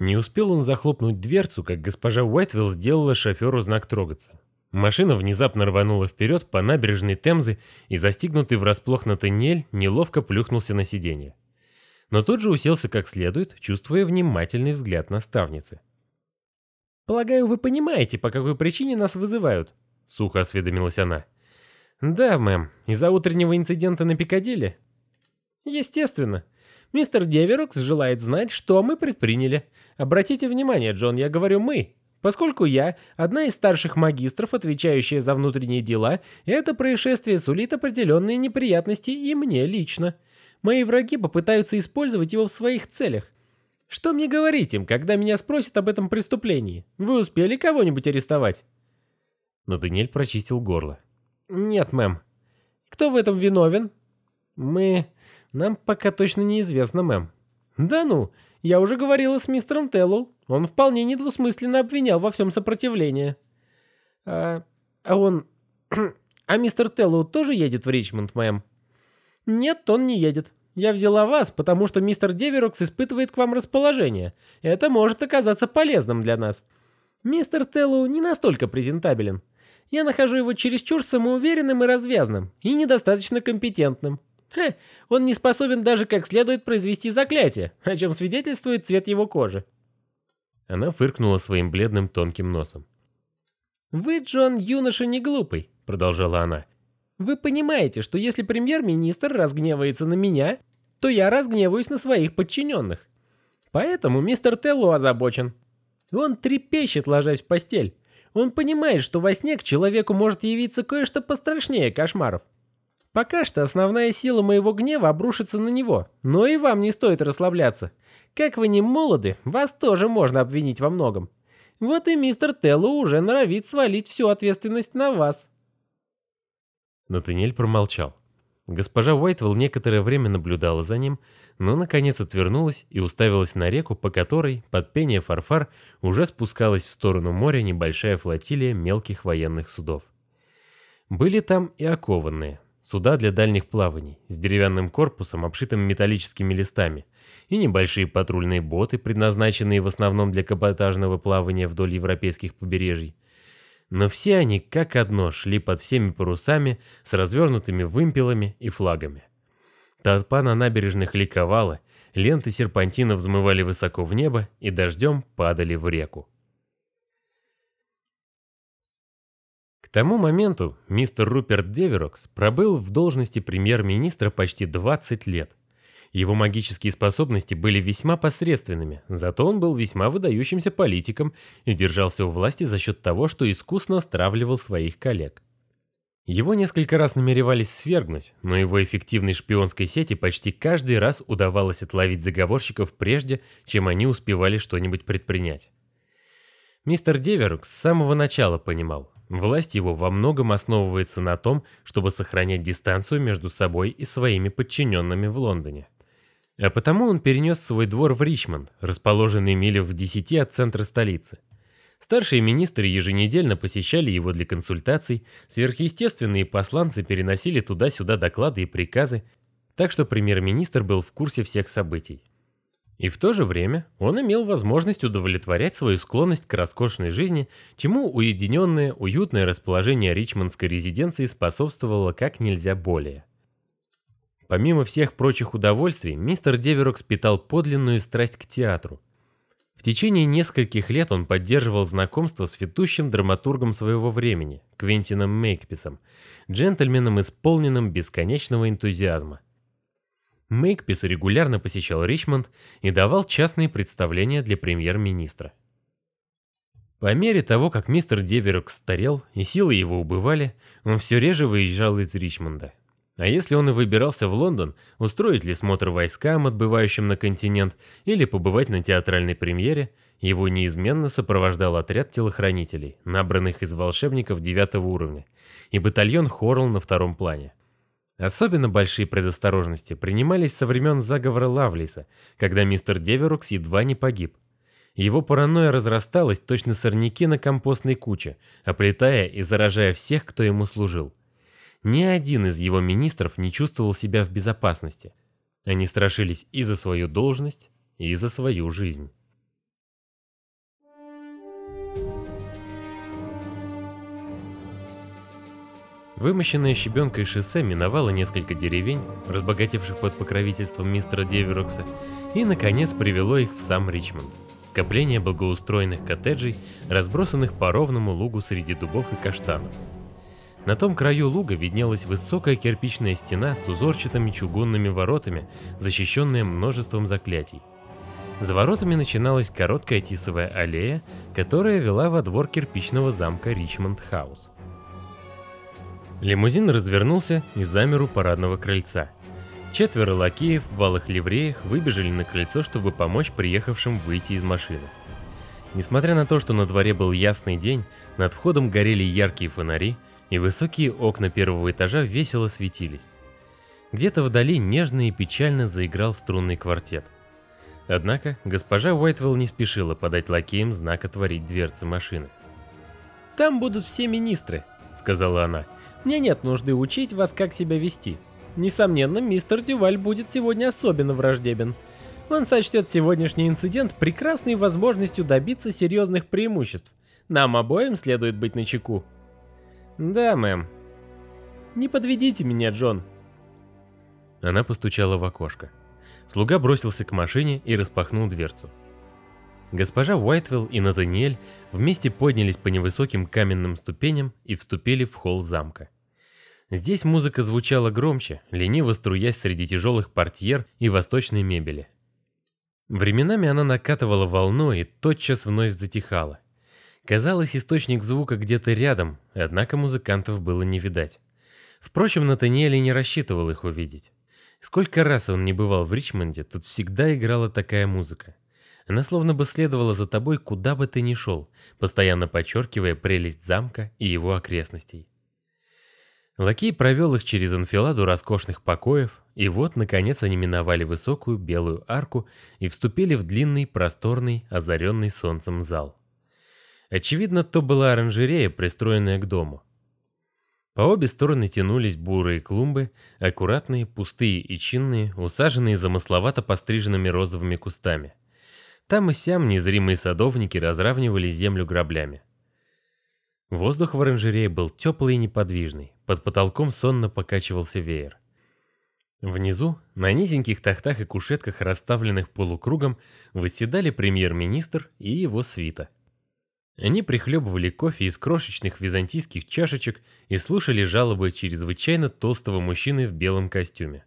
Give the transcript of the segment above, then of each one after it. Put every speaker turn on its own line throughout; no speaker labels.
Не успел он захлопнуть дверцу, как госпожа Уайтвилл сделала шоферу знак трогаться. Машина внезапно рванула вперед по набережной Темзы, и застигнутый врасплох Натаниэль неловко плюхнулся на сиденье. Но тут же уселся как следует, чувствуя внимательный взгляд наставницы. «Полагаю, вы понимаете, по какой причине нас вызывают?» — сухо осведомилась она. «Да, мэм, из-за утреннего инцидента на Пикадилли?» «Естественно. Мистер Деверокс желает знать, что мы предприняли. Обратите внимание, Джон, я говорю «мы», поскольку я одна из старших магистров, отвечающая за внутренние дела, это происшествие сулит определенные неприятности и мне лично. Мои враги попытаются использовать его в своих целях. Что мне говорить им, когда меня спросят об этом преступлении? Вы успели кого-нибудь арестовать?»
Натаниэль прочистил горло.
«Нет, мэм. Кто в этом виновен?» «Мы... Нам пока точно неизвестно, мэм». «Да ну, я уже говорила с мистером Теллу. Он вполне недвусмысленно обвинял во всем сопротивление». «А... а он... а мистер Теллу тоже едет в Ричмонд, мэм?» «Нет, он не едет. Я взяла вас, потому что мистер Деверокс испытывает к вам расположение. Это может оказаться полезным для нас. Мистер Теллу не настолько презентабелен. Я нахожу его чересчур самоуверенным и развязным, и недостаточно компетентным. Хе, он не способен даже как следует произвести заклятие, о чем свидетельствует цвет его кожи.
Она фыркнула своим бледным тонким носом.
«Вы, Джон, юноша не глупый», — продолжала она. «Вы понимаете, что если премьер-министр разгневается на меня, то я разгневаюсь на своих подчиненных. Поэтому мистер Телло озабочен. Он трепещет, ложась в постель. Он понимает, что во сне к человеку может явиться кое-что пострашнее кошмаров. Пока что основная сила моего гнева обрушится на него, но и вам не стоит расслабляться. Как вы не молоды, вас тоже можно обвинить во многом. Вот и мистер Телло уже норовит свалить всю ответственность на вас.
Натаниэль промолчал. Госпожа Уайтвелл некоторое время наблюдала за ним, но наконец отвернулась и уставилась на реку, по которой, под пение фарфар, уже спускалась в сторону моря небольшая флотилия мелких военных судов. Были там и окованные, суда для дальних плаваний, с деревянным корпусом, обшитым металлическими листами, и небольшие патрульные боты, предназначенные в основном для каботажного плавания вдоль европейских побережий, но все они как одно шли под всеми парусами с развернутыми вымпелами и флагами. Толпа на набережных ликовала, ленты серпантина взмывали высоко в небо и дождем падали в реку. К тому моменту мистер Руперт Деверокс пробыл в должности премьер-министра почти 20 лет. Его магические способности были весьма посредственными, зато он был весьма выдающимся политиком и держался у власти за счет того, что искусно стравливал своих коллег. Его несколько раз намеревались свергнуть, но его эффективной шпионской сети почти каждый раз удавалось отловить заговорщиков прежде, чем они успевали что-нибудь предпринять. Мистер Деверук с самого начала понимал, власть его во многом основывается на том, чтобы сохранять дистанцию между собой и своими подчиненными в Лондоне. А потому он перенес свой двор в Ричмонд, расположенный милях в десяти от центра столицы. Старшие министры еженедельно посещали его для консультаций, сверхъестественные посланцы переносили туда-сюда доклады и приказы, так что премьер-министр был в курсе всех событий. И в то же время он имел возможность удовлетворять свою склонность к роскошной жизни, чему уединенное, уютное расположение ричмондской резиденции способствовало как нельзя более. Помимо всех прочих удовольствий, мистер Деверокс питал подлинную страсть к театру. В течение нескольких лет он поддерживал знакомство с ведущим драматургом своего времени, Квентином Мейкписом, джентльменом, исполненным бесконечного энтузиазма. Мейкпис регулярно посещал Ричмонд и давал частные представления для премьер-министра. По мере того, как мистер Деверокс старел и силы его убывали, он все реже выезжал из Ричмонда. А если он и выбирался в Лондон, устроить ли смотр войскам, отбывающим на континент, или побывать на театральной премьере, его неизменно сопровождал отряд телохранителей, набранных из волшебников девятого уровня, и батальон Хорл на втором плане. Особенно большие предосторожности принимались со времен заговора Лавлиса, когда мистер Деверукс едва не погиб. Его паранойя разрасталась точно сорняки на компостной куче, оплетая и заражая всех, кто ему служил. Ни один из его министров не чувствовал себя в безопасности. Они страшились и за свою должность, и за свою жизнь. Вымощенное щебенкой шоссе миновало несколько деревень, разбогатевших под покровительством мистера Деверокса, и, наконец, привело их в сам Ричмонд. Скопление благоустроенных коттеджей, разбросанных по ровному лугу среди дубов и каштанов. На том краю луга виднелась высокая кирпичная стена с узорчатыми чугунными воротами, защищенная множеством заклятий. За воротами начиналась короткая тисовая аллея, которая вела во двор кирпичного замка Ричмонд-хаус. Лимузин развернулся и замер у парадного крыльца. Четверо лакеев в валых ливреях выбежали на крыльцо, чтобы помочь приехавшим выйти из машины. Несмотря на то, что на дворе был ясный день, над входом горели яркие фонари, и высокие окна первого этажа весело светились. Где-то вдали нежно и печально заиграл струнный квартет. Однако госпожа Уайтвелл не спешила подать лакеям знак отворить дверцы машины.
«Там будут все министры», — сказала она. Мне нет нужды учить вас, как себя вести. Несомненно, мистер Дюваль будет сегодня особенно враждебен. Он сочтет сегодняшний инцидент прекрасной возможностью добиться серьезных преимуществ. Нам обоим следует быть начеку. Да, мэм. Не подведите меня, Джон.
Она постучала в окошко. Слуга бросился к машине и распахнул дверцу. Госпожа Уайтвелл и Натаниэль вместе поднялись по невысоким каменным ступеням и вступили в холл замка. Здесь музыка звучала громче, лениво струясь среди тяжелых портьер и восточной мебели. Временами она накатывала волной и тотчас вновь затихала. Казалось, источник звука где-то рядом, однако музыкантов было не видать. Впрочем, Натаниэль не рассчитывал их увидеть. Сколько раз он не бывал в Ричмонде, тут всегда играла такая музыка. Она словно бы следовала за тобой, куда бы ты ни шел, постоянно подчеркивая прелесть замка и его окрестностей. Лакей провел их через анфиладу роскошных покоев, и вот, наконец, они миновали высокую белую арку и вступили в длинный, просторный, озаренный солнцем зал. Очевидно, то была оранжерея, пристроенная к дому. По обе стороны тянулись бурые клумбы, аккуратные, пустые и чинные, усаженные замысловато постриженными розовыми кустами. Там и сям незримые садовники разравнивали землю граблями. Воздух в оранжерее был теплый и неподвижный, под потолком сонно покачивался веер. Внизу, на низеньких тахтах и кушетках, расставленных полукругом, восседали премьер-министр и его свита. Они прихлебывали кофе из крошечных византийских чашечек и слушали жалобы чрезвычайно толстого мужчины в белом костюме.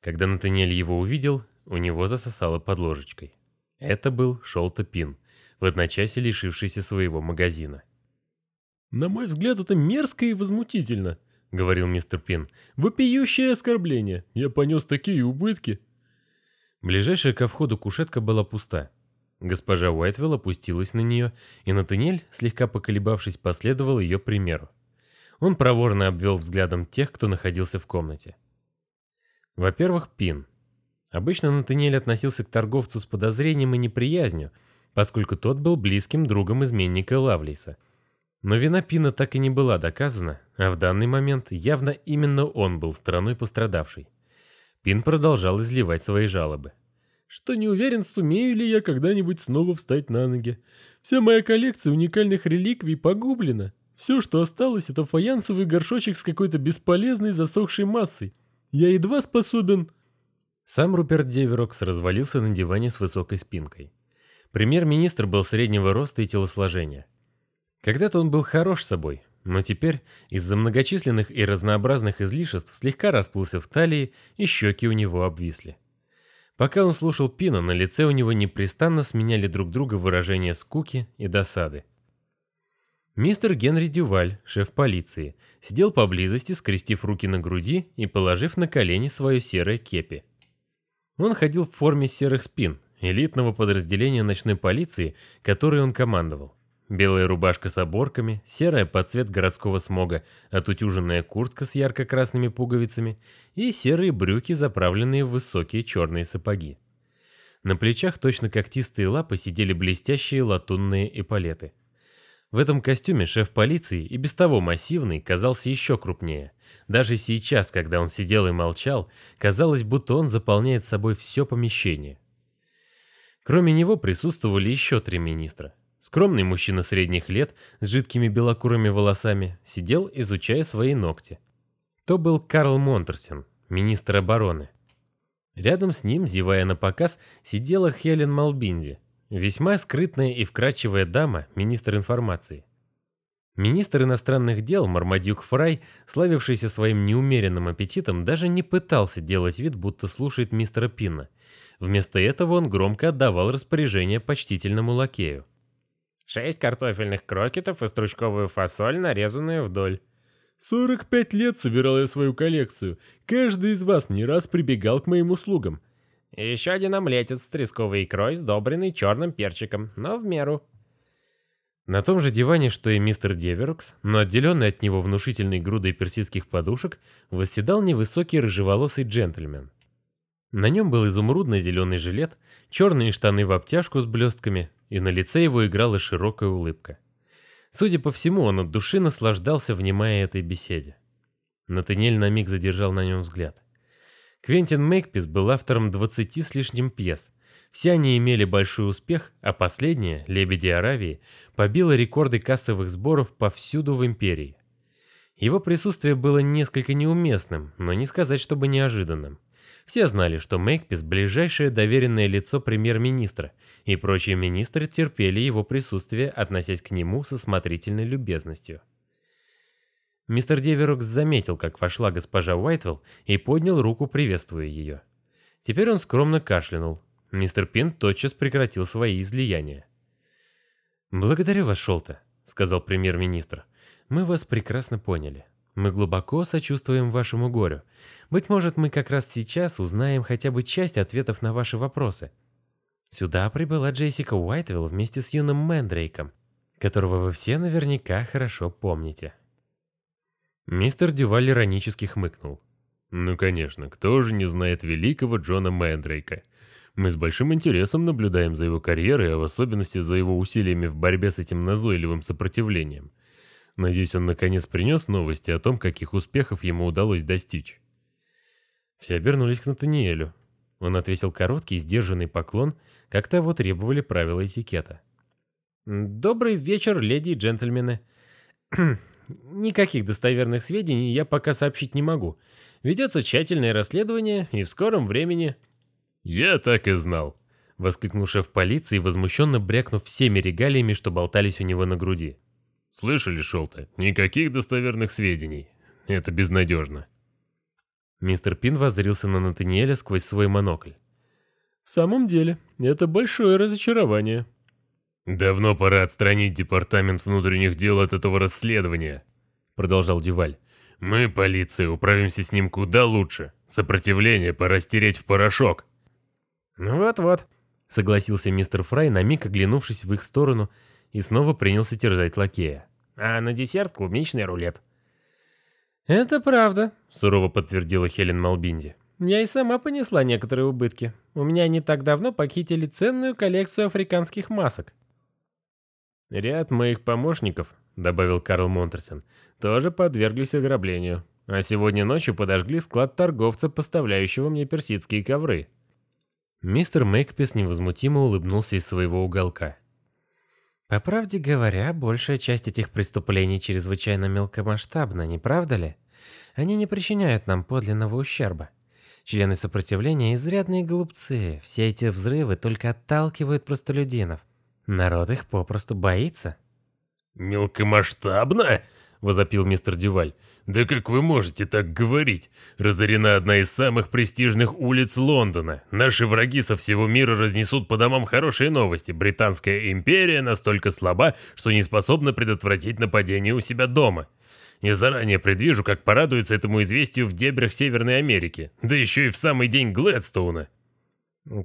Когда Натаниэль его увидел, у него засосало под ложечкой. Это был Шолта Пин, в одночасье лишившийся своего магазина.
«На мой взгляд, это мерзко и возмутительно», — говорил мистер Пин. «Вопиющее оскорбление. Я понес такие убытки».
Ближайшая ко входу кушетка была пуста. Госпожа Уайтвелл опустилась на нее, и Натаниэль, слегка поколебавшись, последовал ее примеру. Он проворно обвел взглядом тех, кто находился в комнате. Во-первых, Пин — Обычно Натаниэль относился к торговцу с подозрением и неприязнью, поскольку тот был близким другом изменника Лавлейса. Но вина Пина так и не была доказана, а в данный момент явно именно он был стороной пострадавшей. Пин продолжал изливать свои жалобы.
«Что не уверен, сумею ли я когда-нибудь снова встать на ноги. Вся моя коллекция уникальных реликвий погублена. Все, что осталось, это фаянсовый горшочек с какой-то бесполезной засохшей массой. Я едва способен...»
Сам Руперт Деверокс развалился на диване с высокой спинкой. Премьер-министр был среднего роста и телосложения. Когда-то он был хорош собой, но теперь из-за многочисленных и разнообразных излишеств слегка расплылся в талии, и щеки у него обвисли. Пока он слушал Пина, на лице у него непрестанно сменяли друг друга выражения скуки и досады. Мистер Генри Дюваль, шеф полиции, сидел поблизости, скрестив руки на груди и положив на колени свое серое кепи. Он ходил в форме серых спин, элитного подразделения ночной полиции, которой он командовал. Белая рубашка с оборками, серая под цвет городского смога, отутюженная куртка с ярко-красными пуговицами и серые брюки, заправленные в высокие черные сапоги. На плечах точно когтистые лапы сидели блестящие латунные эполеты. В этом костюме шеф полиции, и без того массивный, казался еще крупнее. Даже сейчас, когда он сидел и молчал, казалось, будто он заполняет собой все помещение. Кроме него присутствовали еще три министра. Скромный мужчина средних лет с жидкими белокурыми волосами сидел, изучая свои ногти. То был Карл Монтерсен, министр обороны. Рядом с ним, зевая на показ, сидела Хелен Малбинди, весьма скрытная и вкрадчивая дама, министр информации. Министр иностранных дел Мармадюк Фрай, славившийся своим неумеренным аппетитом, даже не пытался делать вид, будто слушает мистера Пинна. Вместо этого он громко отдавал распоряжение почтительному лакею.
Шесть картофельных крокетов и стручковую фасоль, нарезанную вдоль.
45 лет собирал я свою коллекцию. Каждый из вас не раз прибегал к моим услугам.
И еще один омлетец с тресковой икрой, сдобренный черным перчиком, но в меру.
На том же диване, что и мистер Деверокс, но отделенный от него внушительной грудой персидских подушек, восседал невысокий рыжеволосый джентльмен. На нем был изумрудно-зеленый жилет, черные штаны в обтяжку с блестками, и на лице его играла широкая улыбка. Судя по всему, он от души наслаждался, внимая этой беседе. Натаниэль на миг задержал на нем взгляд. Квентин Мейкпис был автором 20 с лишним пьес. Все они имели большой успех, а последняя, «Лебеди Аравии», побила рекорды кассовых сборов повсюду в империи. Его присутствие было несколько неуместным, но не сказать, чтобы неожиданным. Все знали, что Мейкпис – ближайшее доверенное лицо премьер-министра, и прочие министры терпели его присутствие, относясь к нему с осмотрительной любезностью. Мистер Деверокс заметил, как вошла госпожа Уайтвелл и поднял руку, приветствуя ее. Теперь он скромно кашлянул. Мистер Пин тотчас прекратил свои излияния. «Благодарю вас, Шолта», — сказал премьер-министр. «Мы вас прекрасно поняли. Мы глубоко сочувствуем вашему горю. Быть может, мы как раз сейчас узнаем хотя бы часть ответов на ваши вопросы. Сюда прибыла Джессика Уайтвилл вместе с юным Мэндрейком, которого вы все наверняка хорошо помните.
Мистер Дюваль иронически хмыкнул. Ну, конечно, кто же не знает великого Джона Мэндрейка? Мы с большим интересом наблюдаем за его карьерой, а в особенности за его усилиями в борьбе с этим назойливым сопротивлением. Надеюсь, он наконец принес новости о том, каких успехов ему удалось достичь.
Все обернулись к Натаниэлю. Он отвесил короткий, сдержанный поклон, как того требовали правила этикета. «Добрый вечер, леди и джентльмены. Никаких достоверных сведений я пока сообщить не могу. Ведется тщательное расследование, и в скором времени...»
«Я так и знал», — воскликнул шеф полиции, возмущенно брякнув всеми регалиями, что болтались у него на груди. «Слышали, Шолта? Никаких достоверных сведений. Это безнадежно».
Мистер Пин воззрился на Натаниэля сквозь свой монокль.
«В самом деле, это большое разочарование».
«Давно пора отстранить Департамент внутренних дел от этого расследования», — продолжал Дюваль. «Мы, полиция, управимся с ним куда лучше. Сопротивление пора стереть в порошок».
«Ну вот-вот», — согласился мистер Фрай, на миг оглянувшись в их сторону, и снова принялся терзать лакея.
«А на десерт клубничный рулет».
«Это правда», —
сурово подтвердила Хелен Малбинди.
«Я и сама понесла некоторые убытки. У меня не так давно похитили ценную коллекцию африканских масок».
«Ряд моих помощников», — добавил Карл Монтерсен, — «тоже подверглись ограблению. А сегодня ночью подожгли склад торговца, поставляющего мне персидские ковры».
Мистер Мейкпис невозмутимо улыбнулся из своего уголка.
По правде говоря, большая часть этих преступлений чрезвычайно мелкомасштабна, не правда ли? Они не причиняют нам подлинного ущерба. Члены сопротивления изрядные глупцы. Все эти взрывы только отталкивают простолюдинов. Народ их попросту боится.
«Мелкомасштабно?» — возопил мистер Дюваль. «Да как вы можете так говорить? Разорена одна из самых престижных улиц Лондона. Наши враги со всего мира разнесут по домам хорошие новости. Британская империя настолько слаба, что не способна предотвратить нападение у себя дома. Я заранее предвижу, как порадуется этому известию в дебрях Северной Америки. Да еще и в самый день Глэдстоуна».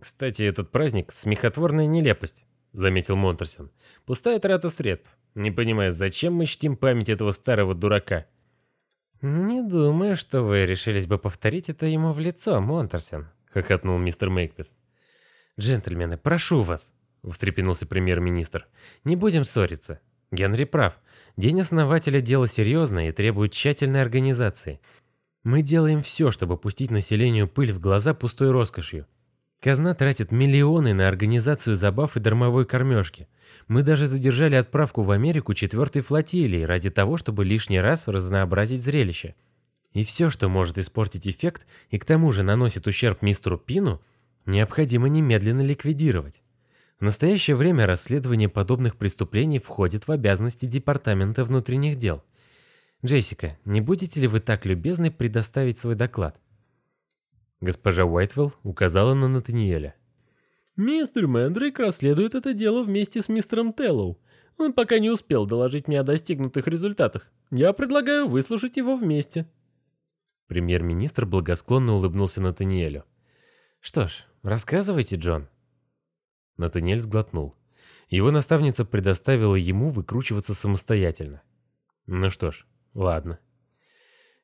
«Кстати, этот праздник — смехотворная нелепость», — заметил Монтерсон. «Пустая трата средств. Не понимаю, зачем мы чтим память этого старого дурака?»
«Не думаю, что вы решились бы повторить это ему в лицо, Монтерсон», —
хохотнул мистер Мейкпис.
«Джентльмены, прошу вас», — встрепенулся премьер-министр. «Не будем ссориться. Генри прав. День основателя — дело серьезное и требует тщательной организации. Мы делаем все, чтобы пустить населению пыль в глаза пустой роскошью.
Казна тратит миллионы на организацию забав и дармовой кормежки. Мы даже задержали отправку в Америку четвертой флотилии ради того, чтобы лишний раз разнообразить зрелище. И все, что может испортить эффект и к тому же наносит ущерб мистеру Пину, необходимо немедленно ликвидировать. В настоящее время расследование подобных преступлений входит в обязанности Департамента внутренних дел. Джессика, не будете ли вы так любезны предоставить свой доклад? Госпожа Уайтвелл указала на Натаниэля.
«Мистер Мэндрейк расследует это дело вместе с мистером Теллоу. Он пока не успел доложить мне о достигнутых результатах. Я предлагаю выслушать его вместе».
Премьер-министр благосклонно улыбнулся Натаниэлю. «Что ж, рассказывайте, Джон». Натаниэль сглотнул. Его наставница предоставила ему выкручиваться самостоятельно. Ну что ж, ладно.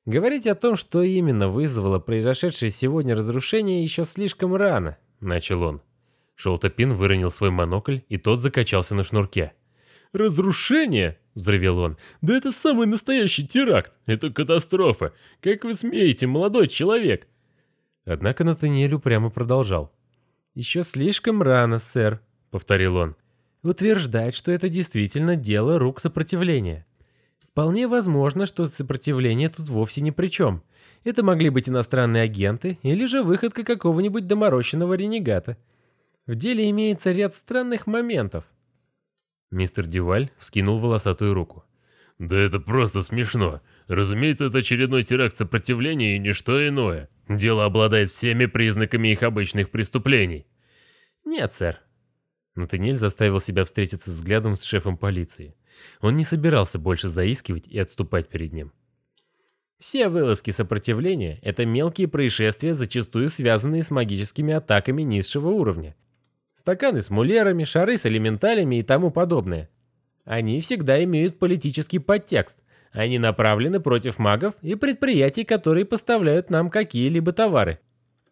Говорить о том, что именно вызвало произошедшее сегодня разрушение, еще слишком рано, начал он. Шелтопин выронил свой монокль, и тот закачался на шнурке.
«Разрушение?» — взревел он. «Да это самый настоящий теракт! Это катастрофа! Как вы смеете, молодой человек?»
Однако Натаниэль упрямо продолжал. «Еще слишком рано, сэр», — повторил он. «Утверждать, что это действительно дело рук сопротивления. Вполне возможно, что сопротивление тут вовсе ни при чем. Это могли быть иностранные агенты или же выходка какого-нибудь доморощенного ренегата. В деле имеется ряд странных моментов. Мистер Дюваль вскинул волосатую руку.
«Да это просто смешно. Разумеется, это очередной теракт сопротивления и ничто иное. Дело обладает всеми признаками их обычных преступлений».
«Нет, сэр». Натаниэль заставил себя встретиться взглядом с шефом полиции. Он не собирался больше заискивать и отступать перед ним.
Все вылазки сопротивления – это мелкие происшествия, зачастую связанные с магическими атаками низшего уровня. Стаканы с мулерами, шары с элементалями и тому подобное. Они всегда имеют политический подтекст. Они направлены против магов и предприятий, которые поставляют нам какие-либо товары.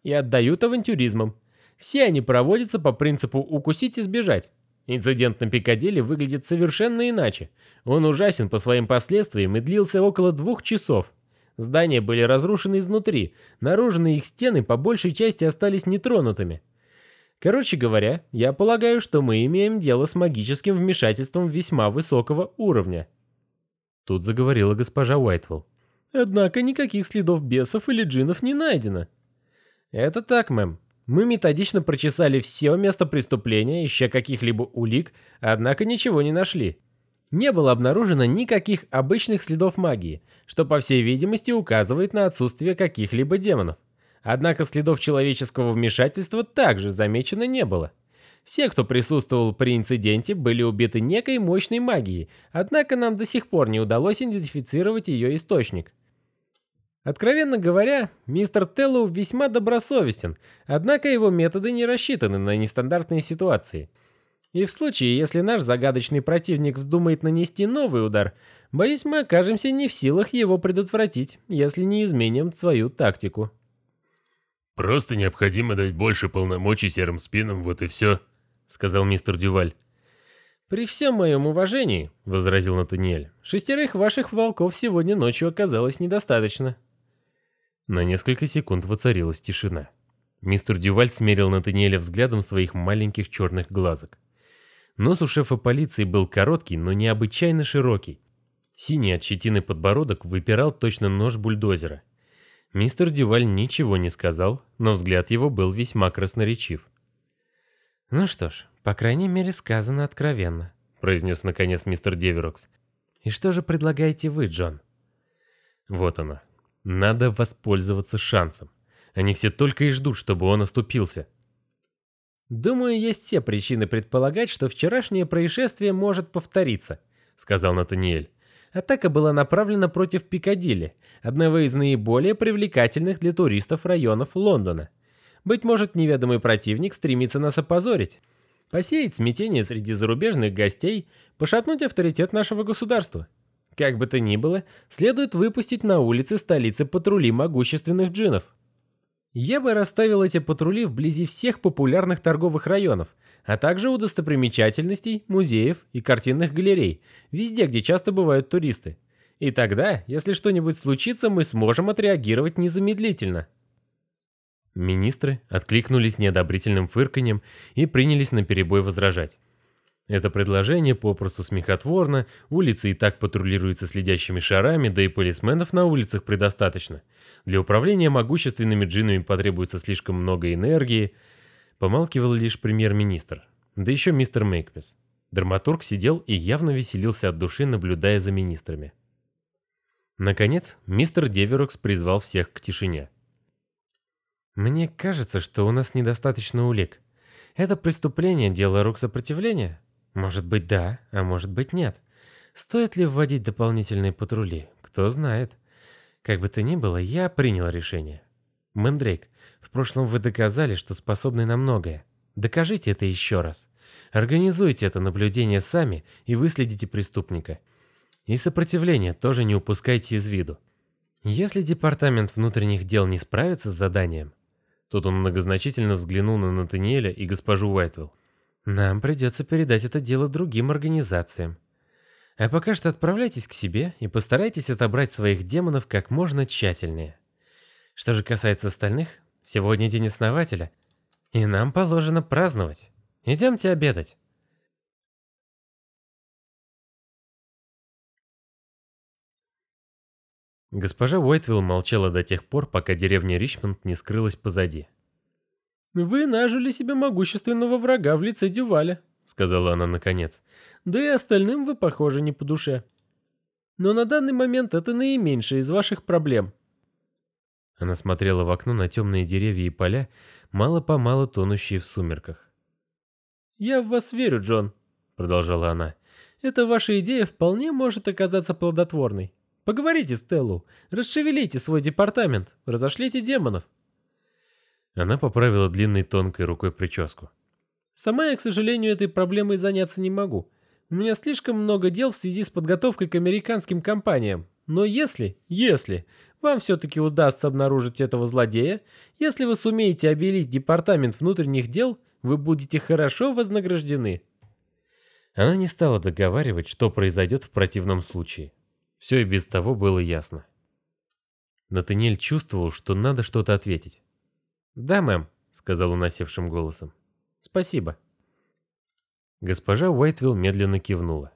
И отдают авантюризмам. Все они проводятся по принципу «укусить и сбежать». Инцидент на Пикадилли выглядит совершенно иначе. Он ужасен по своим последствиям и длился около двух часов. Здания были разрушены изнутри, наружные их стены по большей части остались нетронутыми. Короче говоря, я полагаю, что мы имеем дело с магическим вмешательством весьма высокого уровня.
Тут заговорила госпожа Уайтвелл.
Однако никаких следов бесов или джинов не найдено.
Это так, мэм. Мы методично прочесали все место преступления, ища каких-либо улик, однако ничего не нашли. Не было обнаружено никаких обычных следов магии, что, по всей видимости, указывает на отсутствие каких-либо демонов. Однако следов человеческого вмешательства также замечено не было. Все, кто присутствовал при инциденте, были убиты некой мощной магией, однако нам до сих пор не удалось идентифицировать ее источник. Откровенно говоря, мистер Теллоу весьма добросовестен, однако его методы не рассчитаны на нестандартные ситуации. И в случае, если наш загадочный противник вздумает нанести новый удар, боюсь, мы окажемся не в силах его предотвратить, если не изменим свою тактику.
«Просто необходимо дать больше полномочий серым спинам, вот и все», — сказал мистер Дюваль.
«При всем моем уважении», — возразил Натаниэль, — «шестерых ваших волков сегодня ночью оказалось недостаточно».
На несколько секунд воцарилась тишина. Мистер Дюваль смерил Натаниэля взглядом своих маленьких черных глазок. Нос у шефа полиции был короткий, но необычайно широкий. Синий от щетины подбородок выпирал точно нож бульдозера. Мистер Дюваль ничего не сказал, но взгляд его был весьма красноречив. «Ну что ж, по крайней мере сказано откровенно», — произнес наконец мистер Деверокс. «И что же предлагаете вы, Джон?» Вот оно, надо воспользоваться шансом. Они все только и ждут, чтобы он оступился.
«Думаю, есть все причины предполагать, что вчерашнее происшествие может повториться», — сказал Натаниэль. Атака была направлена против Пикадилли, одного из наиболее привлекательных для туристов районов Лондона. Быть может, неведомый противник стремится нас опозорить, посеять смятение среди зарубежных гостей, пошатнуть авторитет нашего государства. Как бы то ни было, следует выпустить на улицы столицы патрули могущественных джинов. Я бы расставил эти патрули вблизи всех популярных торговых районов, а также у достопримечательностей, музеев и картинных галерей, везде, где часто бывают туристы. И тогда, если что-нибудь случится, мы сможем отреагировать незамедлительно.
Министры откликнулись неодобрительным фырканьем и принялись наперебой возражать. Это предложение попросту смехотворно, улицы и так патрулируются следящими шарами, да и полисменов на улицах предостаточно. Для управления могущественными джинами потребуется слишком много энергии. Помалкивал лишь премьер-министр, да еще мистер Мейкпес. Драматург сидел и явно веселился от души, наблюдая за министрами. Наконец, мистер Деверокс призвал всех к тишине.
«Мне кажется, что у нас недостаточно улик. Это преступление – дело рук сопротивления?» Может быть да, а может быть нет. Стоит ли вводить дополнительные патрули? Кто знает. Как бы то ни было, я принял решение. Мэндрейк, в прошлом вы доказали, что способны на многое. Докажите это еще раз. Организуйте это наблюдение сами и выследите преступника. И сопротивление тоже не упускайте из виду. Если Департамент внутренних дел не справится с заданием...
Тут он многозначительно взглянул на Натаниэля и госпожу Уайтвелл.
Нам придется передать это дело другим организациям. А пока что отправляйтесь к себе и постарайтесь отобрать своих демонов как можно тщательнее. Что же касается остальных, сегодня день основателя, и нам положено праздновать. Идемте обедать.
Госпожа Уайтвилл молчала до тех пор, пока деревня Ричмонд не скрылась позади.
«Вы нажили себе могущественного врага в лице Дюваля», — сказала она наконец. «Да и остальным вы, похоже, не по душе. Но на данный момент это наименьшее из ваших проблем».
Она смотрела в окно на темные деревья и поля, мало-помалу тонущие в сумерках.
«Я в вас верю, Джон», — продолжала она. «Эта ваша идея вполне может оказаться плодотворной. Поговорите с Теллу, расшевелите свой департамент, разошлите демонов.
Она поправила длинной тонкой рукой прическу.
«Сама я, к сожалению, этой проблемой заняться не могу. У меня слишком много дел в связи с подготовкой к американским компаниям. Но если, если вам все-таки удастся обнаружить этого злодея, если вы сумеете обелить департамент внутренних дел, вы будете хорошо вознаграждены».
Она не стала договаривать, что произойдет в противном случае. Все и без того было ясно. Натаниэль чувствовал, что надо что-то ответить.
«Да, мэм», — сказал он осевшим голосом. «Спасибо».
Госпожа Уайтвилл медленно кивнула.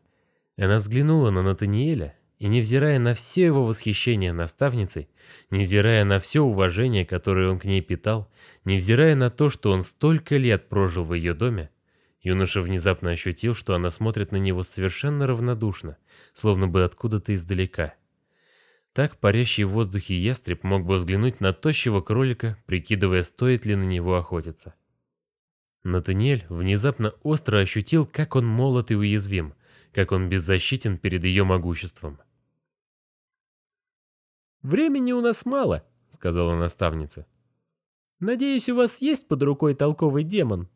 Она взглянула на Натаниэля, и, невзирая на все его восхищение наставницей, невзирая на все уважение, которое он к ней питал, невзирая на то, что он столько лет прожил в ее доме, юноша внезапно ощутил, что она смотрит на него совершенно равнодушно, словно бы откуда-то издалека. Так парящий в воздухе ястреб мог бы взглянуть на тощего кролика, прикидывая, стоит ли на него охотиться. Натаниэль внезапно остро ощутил, как он молод и уязвим, как он беззащитен перед ее могуществом.
«Времени у нас мало», — сказала наставница. «Надеюсь, у вас есть под рукой толковый демон,